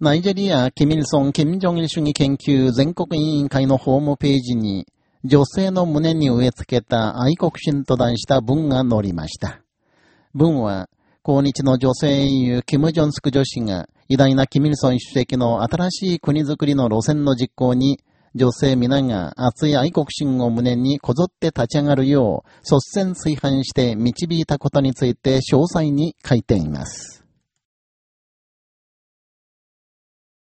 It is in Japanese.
ナイジェリア、キミルソン、キム・ジョンイル主義研究全国委員会のホームページに、女性の胸に植え付けた愛国心と題した文が載りました。文は、抗日の女性英雄、キム・ジョンスク女子が、偉大なキミルソン主席の新しい国づくりの路線の実行に、女性皆が熱い愛国心を胸にこぞって立ち上がるよう、率先垂範して導いたことについて詳細に書いています。